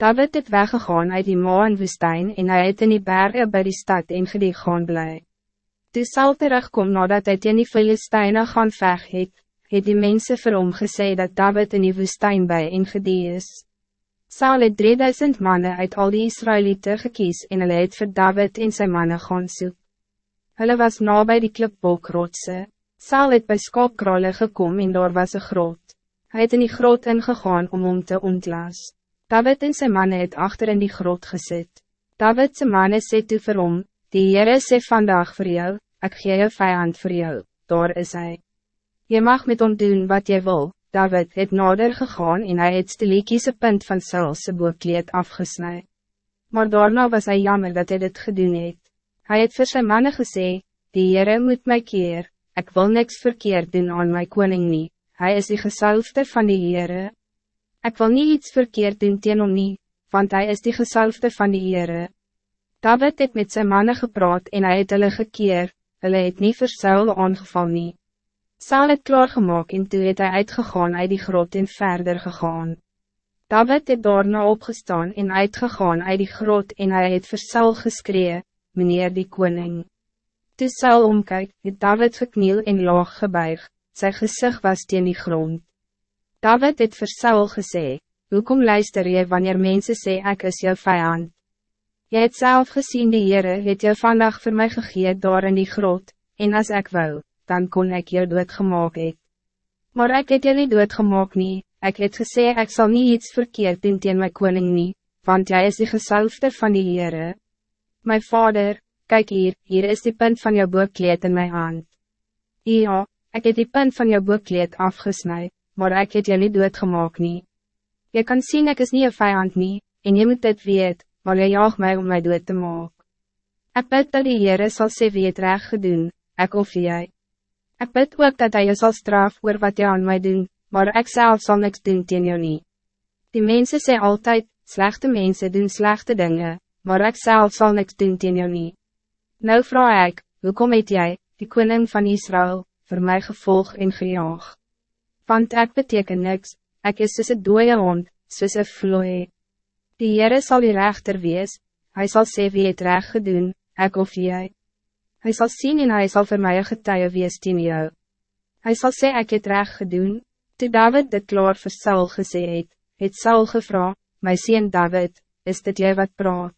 David het weggegaan uit die Moan woestijn en hij het in die bergen bij die stad en gedie gaan bly. Toe Saul terugkom nadat hy teen die Filisteine gaan veg het, het die mense vir hom gesê dat David in die woestijn bij en gedie is. Saul het 3000 mannen uit al die Israëlieten gekies en hulle het vir David en zijn mannen gaan soek. Hulle was na by die klipbolkrotse. Saul het by skaapkrale gekom en daar was een groot. Hij het in die groot ingegaan om om te ontlas. David en zijn mannen het achter in die grot gezet. David zijn mannen sê toe vir hom, die Heere sê vandaag voor jou, ik gee jou vijand voor jou, daar is hij. Je mag met hom doen wat je wil, David het nader gegaan en hij het stiliekiese punt van Saulse boekleed afgesnij. Maar daarna was hij jammer dat hij dit gedoen het. Hij het vir sy manne gesê, die Heere moet my keer, ik wil niks verkeerd doen aan my koning nie, hij is die gesalfde van die Heere. Ik wil niet iets verkeerd doen teen hom nie, want hij is die gesalfde van die Heere. David het met zijn mannen gepraat en hij het hulle gekeer, hulle het nie vir Saul aangeval nie. Saul het klaargemaak en toe het hy uitgegaan uit die grot en verder gegaan. David het daarna opgestaan en uitgegaan uit die grot en hij het vir Saul geskree, meneer die koning. Toe Saul omkyk, het David gekniel en laag gebuig, sy gezicht was teen die grond. David het vir Saul gesê, Hoekom luister je wanneer mensen sê ek is jou vijand? Jy het zelf gezien die Heere het jou vandag voor mij gegeet daar in die grot, en als ik wou, dan kon ik jou doodgemaak het. Maar ik het jou nie doodgemaak nie, ek het gesê ek sal nie iets verkeerd doen teen my koning nie, want jij is die gesalfde van die Heere. My vader, kijk hier, hier is die punt van jou boekleed in mijn hand. Ja, ik het die punt van jou boekleed afgesnijd maar ik het jy nie doodgemaak nie. Jy kan zien ik is niet een vijand nie, en je moet dit weet, maar jy jaag mij om mij dood te maak. Ik bid dat die Heere sal sê wie het recht gedoen, ek of jy. Ik bid ook dat hij je zal straf oor wat jy aan mij doen, maar ik zelf zal niks doen teen jou nie. Die mensen sê altijd, slechte mensen doen slechte dingen, maar ik zelf zal niks doen teen jou nie. Nou vraag ik, hoe kom het jy, die koning van Israël, voor mij gevolg en gejaag? Want ik beteken niks, ik is soos een dooie hond, soos een vloei. Die Heere sal die rechter wees, hij zal sê wie het recht gedoen, ek of jy. Hij zal zien en hij zal voor mij een getuie wees teen jou. Hij zal sê ek het recht gedoen, toe David dit klaar vir Saul gesê het, het Saul gevra, my sien David, is dit jy wat praat?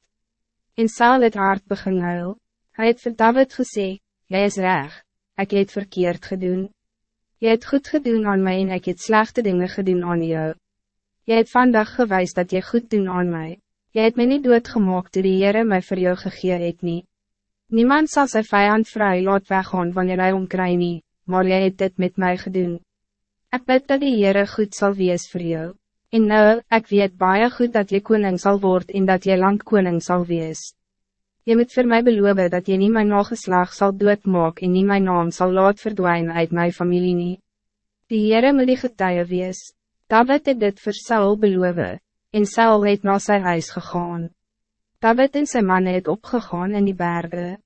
En Saul het hard begin huil, hy het vir David gesê, jy is recht, ek het verkeerd gedoen. Je hebt goed gedaan aan mij en ik heb slechte dingen gedaan aan jou. Je hebt vandaag gewijs dat je goed doen aan mij. Je hebt mij niet doodgemaakt toe die Heere mij voor jou gegee het nie. Niemand zal zijn vijand vrij laat weggaan wanneer hij omkrijgt nie, maar jij hebt dit met mij gedaan. Ik bid dat die Heere goed zal wees voor jou. En nou, ik weet baie goed dat je koning zal worden en dat je lang koning zal wees. Je moet voor mij beloven dat je niet mijn nageslag zal doodmaak en niet mijn naam zal laat verdwijnen uit mijn familie nie. Die Heere moet die getuie wees. David het dit vir Saul beloven, en Saul het na sy huis gegaan. David en zijn mannen het opgegaan in die bergen.